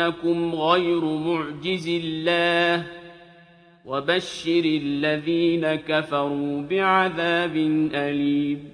أنكم غير معجز الله وبشر الذين كفروا بعذاب أليم